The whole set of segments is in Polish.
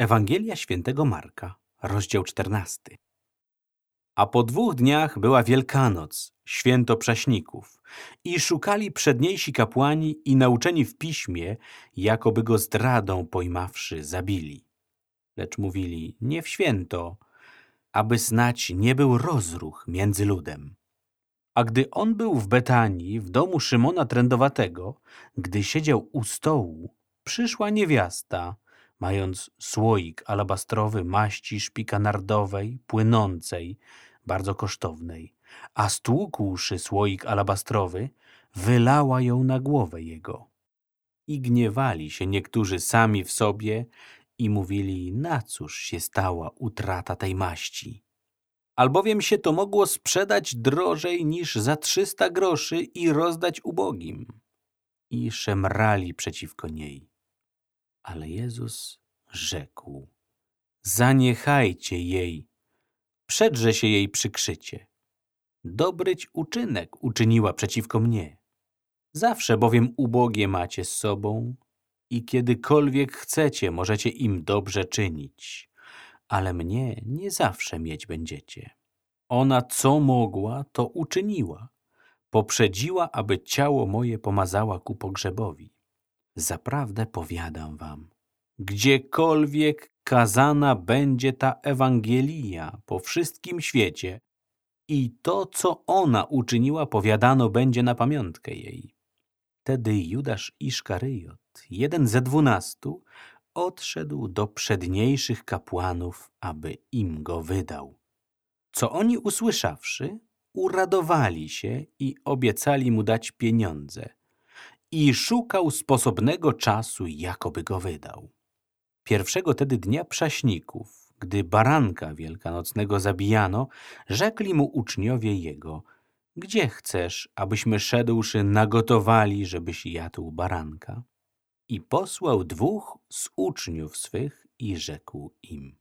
Ewangelia świętego Marka, rozdział 14. A po dwóch dniach była Wielkanoc, święto prześników, i szukali przedniejsi kapłani i nauczeni w piśmie, jakoby go zdradą pojmawszy zabili. Lecz mówili, nie w święto, aby znać nie był rozruch między ludem. A gdy on był w Betanii, w domu Szymona Trędowatego, gdy siedział u stołu, przyszła niewiasta, mając słoik alabastrowy maści szpika nardowej, płynącej, bardzo kosztownej, a stłukłszy słoik alabastrowy, wylała ją na głowę jego. I gniewali się niektórzy sami w sobie i mówili, na cóż się stała utrata tej maści. Albowiem się to mogło sprzedać drożej niż za trzysta groszy i rozdać ubogim. I szemrali przeciwko niej. Ale Jezus rzekł, zaniechajcie jej, przedrze się jej przykrzycie. Dobryć uczynek uczyniła przeciwko mnie. Zawsze bowiem ubogie macie z sobą i kiedykolwiek chcecie, możecie im dobrze czynić, ale mnie nie zawsze mieć będziecie. Ona co mogła, to uczyniła. Poprzedziła, aby ciało moje pomazała ku pogrzebowi. Zaprawdę powiadam wam, gdziekolwiek kazana będzie ta Ewangelia po wszystkim świecie i to, co ona uczyniła, powiadano będzie na pamiątkę jej. Wtedy Judasz Iszkaryjot, jeden ze dwunastu, odszedł do przedniejszych kapłanów, aby im go wydał. Co oni usłyszawszy, uradowali się i obiecali mu dać pieniądze. I szukał sposobnego czasu, jakoby go wydał. Pierwszego tedy dnia prześników, gdy baranka wielkanocnego zabijano, rzekli mu uczniowie jego, gdzie chcesz, abyśmy szedłszy nagotowali, żebyś jadł baranka? I posłał dwóch z uczniów swych i rzekł im,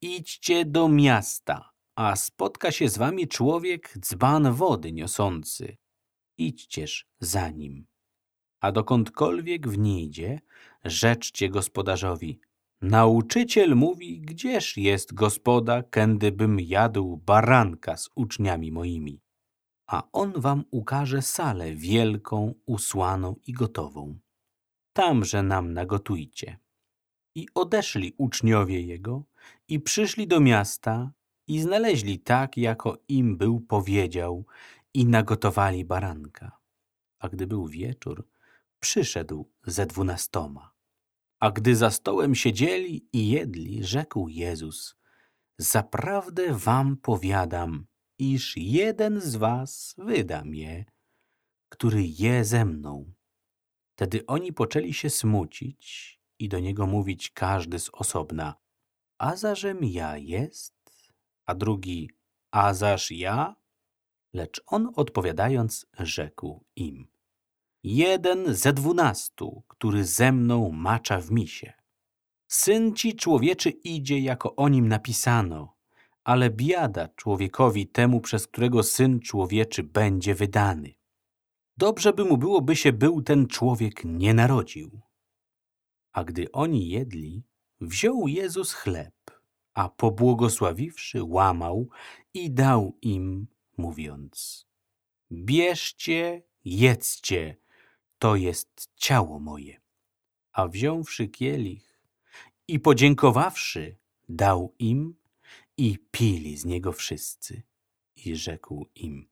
idźcie do miasta, a spotka się z wami człowiek dzban wody niosący. Idźcież za nim. A dokądkolwiek w idzie, rzeczcie gospodarzowi. Nauczyciel mówi, gdzież jest gospoda, kędybym jadł baranka z uczniami moimi. A on wam ukaże salę wielką, usłaną i gotową. Tamże nam nagotujcie. I odeszli uczniowie jego i przyszli do miasta i znaleźli tak, jako im był powiedział i nagotowali baranka. A gdy był wieczór, przyszedł ze dwunastoma. A gdy za stołem siedzieli i jedli, rzekł Jezus, zaprawdę wam powiadam, iż jeden z was wyda mnie, który je ze mną. Wtedy oni poczęli się smucić i do niego mówić każdy z osobna, a zażem ja jest? A drugi, a zaż ja? Lecz on odpowiadając rzekł im, jeden ze dwunastu, który ze mną macza w misie. Syn ci człowieczy idzie, jako o nim napisano, ale biada człowiekowi temu, przez którego Syn człowieczy będzie wydany. Dobrze by mu było, by się był ten człowiek nie narodził. A gdy oni jedli, wziął Jezus chleb, a pobłogosławiwszy łamał i dał im, mówiąc Bierzcie, jedzcie, to jest ciało moje. A wziąwszy kielich i podziękowawszy, dał im i pili z niego wszyscy. I rzekł im,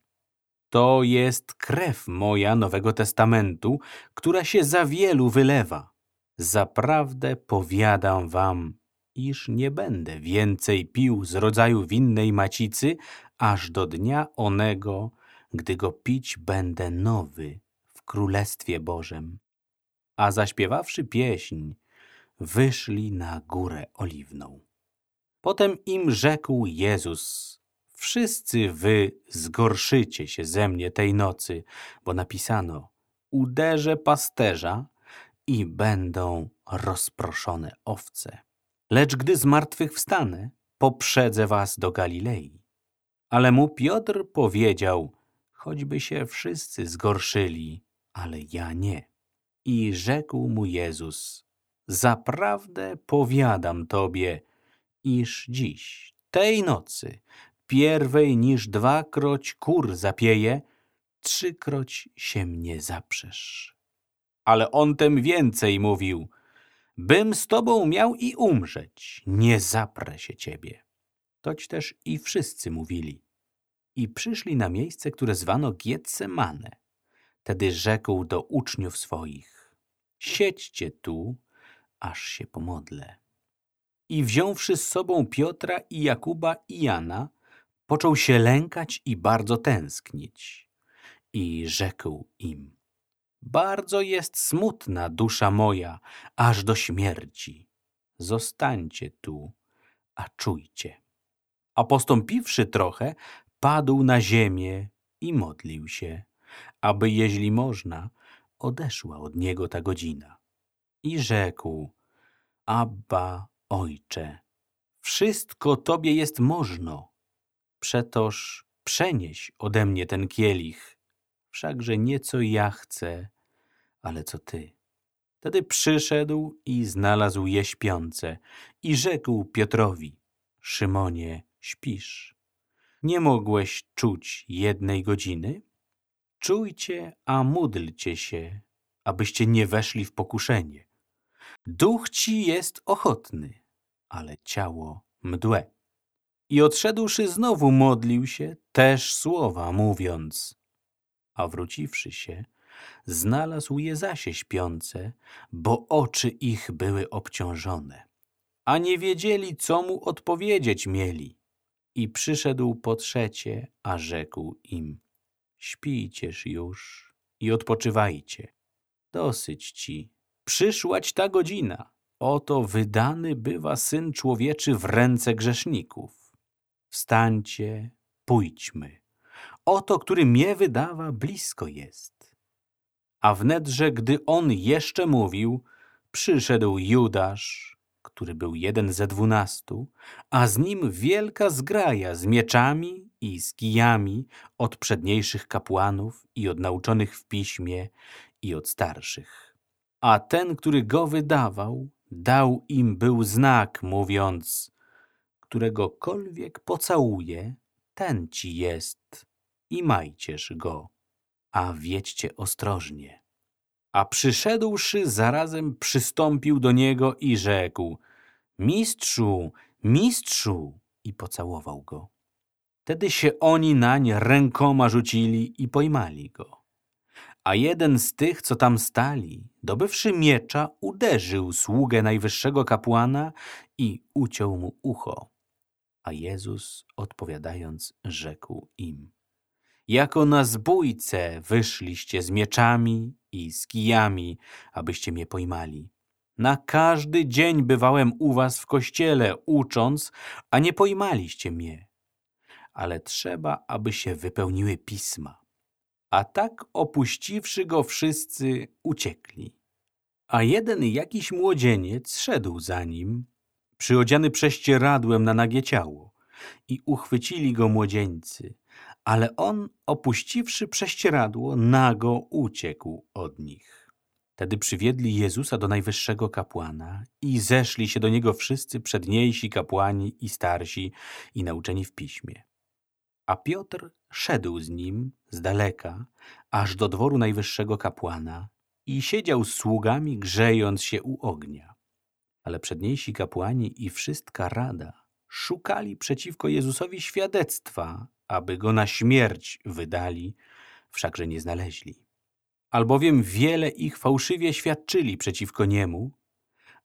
to jest krew moja Nowego Testamentu, która się za wielu wylewa. Zaprawdę powiadam wam, iż nie będę więcej pił z rodzaju winnej macicy, aż do dnia onego, gdy go pić będę nowy Królestwie Bożem. A zaśpiewawszy pieśń, wyszli na górę oliwną. Potem im rzekł Jezus, wszyscy wy zgorszycie się ze mnie tej nocy, bo napisano, uderzę pasterza i będą rozproszone owce. Lecz gdy z martwych wstanę, poprzedzę was do Galilei. Ale mu Piotr powiedział, choćby się wszyscy zgorszyli, ale ja nie. I rzekł mu Jezus, zaprawdę powiadam tobie, iż dziś, tej nocy, pierwej niż dwakroć kur zapieje, trzykroć się mnie zaprzesz. Ale on tem więcej mówił, bym z tobą miał i umrzeć, nie zaprę się ciebie. Toć też i wszyscy mówili. I przyszli na miejsce, które zwano Getsemane. Tedy rzekł do uczniów swoich, siedźcie tu, aż się pomodlę. I wziąwszy z sobą Piotra i Jakuba i Jana, począł się lękać i bardzo tęsknić. I rzekł im, bardzo jest smutna dusza moja, aż do śmierci. Zostańcie tu, a czujcie. A postąpiwszy trochę, padł na ziemię i modlił się, aby, jeśli można, odeszła od niego ta godzina. I rzekł, Abba, Ojcze, wszystko Tobie jest możno, przetoż przenieś ode mnie ten kielich, wszakże nie co ja chcę, ale co Ty. Wtedy przyszedł i znalazł je śpiące i rzekł Piotrowi, Szymonie, śpisz. Nie mogłeś czuć jednej godziny? Czujcie, a módlcie się, abyście nie weszli w pokuszenie. Duch ci jest ochotny, ale ciało mdłe. I odszedłszy znowu modlił się, też słowa mówiąc. A wróciwszy się, znalazł je zasie śpiące, bo oczy ich były obciążone, a nie wiedzieli, co mu odpowiedzieć mieli. I przyszedł po trzecie, a rzekł im, śpijcież już i odpoczywajcie. Dosyć ci, przyszłać ta godzina. Oto wydany bywa Syn Człowieczy w ręce grzeszników. Wstańcie, pójdźmy. Oto, który mnie wydawa, blisko jest. A wnedrze, gdy on jeszcze mówił, przyszedł Judasz, który był jeden ze dwunastu, a z nim wielka zgraja z mieczami i z kijami od przedniejszych kapłanów i od nauczonych w piśmie i od starszych. A ten, który go wydawał, dał im był znak, mówiąc, któregokolwiek pocałuje, ten ci jest i majcież go, a wiedźcie ostrożnie. A przyszedłszy, zarazem przystąpił do niego i rzekł, mistrzu, mistrzu, i pocałował go. Wtedy się oni nań rękoma rzucili i pojmali go. A jeden z tych, co tam stali, dobywszy miecza, uderzył sługę najwyższego kapłana i uciął mu ucho. A Jezus odpowiadając rzekł im, jako na zbójce wyszliście z mieczami i z kijami, abyście mnie pojmali. Na każdy dzień bywałem u was w kościele, ucząc, a nie pojmaliście mnie. Ale trzeba, aby się wypełniły pisma. A tak opuściwszy go wszyscy, uciekli. A jeden jakiś młodzieniec szedł za nim, przyodziany prześcieradłem na nagie ciało. I uchwycili go młodzieńcy, ale on, opuściwszy prześcieradło, nago uciekł od nich. Wtedy przywiedli Jezusa do najwyższego kapłana i zeszli się do niego wszyscy przedniejsi kapłani i starsi i nauczeni w piśmie. A Piotr szedł z nim z daleka, aż do dworu najwyższego kapłana i siedział z sługami, grzejąc się u ognia. Ale przedniejsi kapłani i wszystka rada szukali przeciwko Jezusowi świadectwa, aby go na śmierć wydali, wszakże nie znaleźli. Albowiem wiele ich fałszywie świadczyli przeciwko niemu,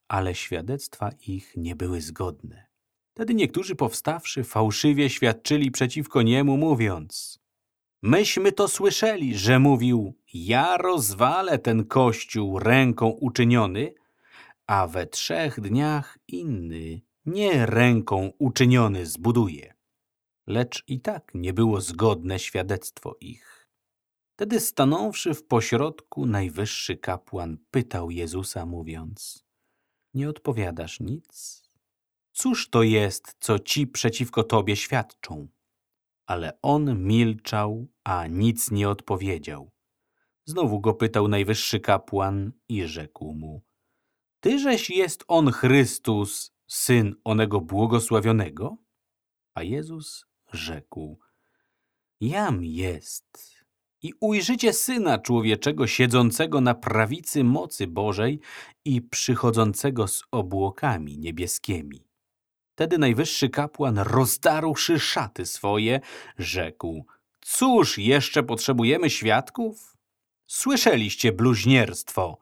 ale świadectwa ich nie były zgodne. Wtedy niektórzy powstawszy fałszywie świadczyli przeciwko niemu, mówiąc Myśmy to słyszeli, że mówił ja rozwalę ten kościół ręką uczyniony, a we trzech dniach inny nie ręką uczyniony zbuduje. Lecz i tak nie było zgodne świadectwo ich. Wtedy stanąwszy w pośrodku, najwyższy kapłan pytał Jezusa, mówiąc Nie odpowiadasz nic? Cóż to jest, co ci przeciwko tobie świadczą? Ale on milczał, a nic nie odpowiedział. Znowu go pytał najwyższy kapłan i rzekł mu Tyżeś jest on Chrystus, syn onego błogosławionego? A Jezus rzekł, Jam jest. I ujrzycie Syna Człowieczego siedzącego na prawicy mocy Bożej i przychodzącego z obłokami niebieskimi. Wtedy najwyższy kapłan, rozdarłszy szaty swoje, rzekł, Cóż, jeszcze potrzebujemy świadków? Słyszeliście bluźnierstwo.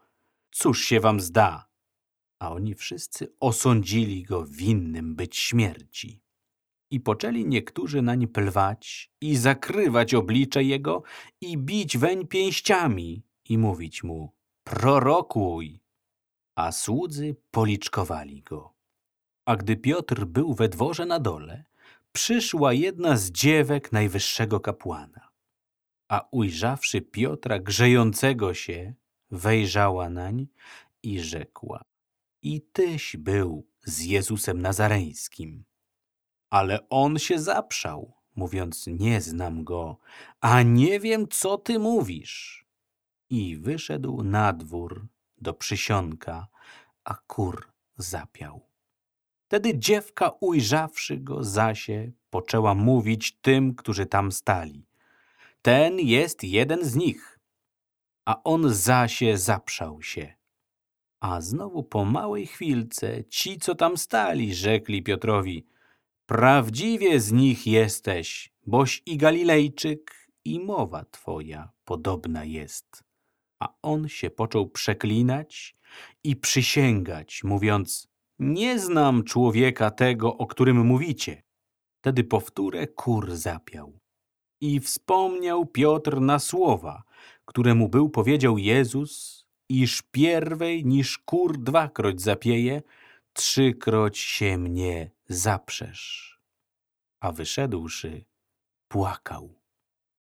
Cóż się wam zda? A oni wszyscy osądzili go winnym być śmierci. I poczęli niektórzy nań plwać i zakrywać oblicze jego i bić weń pięściami i mówić mu, prorokuj. A słudzy policzkowali go. A gdy Piotr był we dworze na dole, przyszła jedna z dziewek najwyższego kapłana. A ujrzawszy Piotra grzejącego się, wejrzała nań i rzekła, i tyś był z Jezusem Nazareńskim. Ale on się zaprzał, mówiąc, nie znam go, a nie wiem, co ty mówisz. I wyszedł na dwór do przysionka, a kur zapiał. Wtedy dziewka, ujrzawszy go zasie, poczęła mówić tym, którzy tam stali. Ten jest jeden z nich. A on zasie zaprzał się. A znowu po małej chwilce ci, co tam stali, rzekli Piotrowi, prawdziwie z nich jesteś, boś i Galilejczyk, i mowa twoja podobna jest. A on się począł przeklinać i przysięgać, mówiąc, nie znam człowieka tego, o którym mówicie. Wtedy powtórę kur zapiał. I wspomniał Piotr na słowa, które mu był powiedział Jezus, iż pierwej niż kur dwakroć zapieje, trzykroć się mnie zaprzesz. A wyszedłszy, płakał.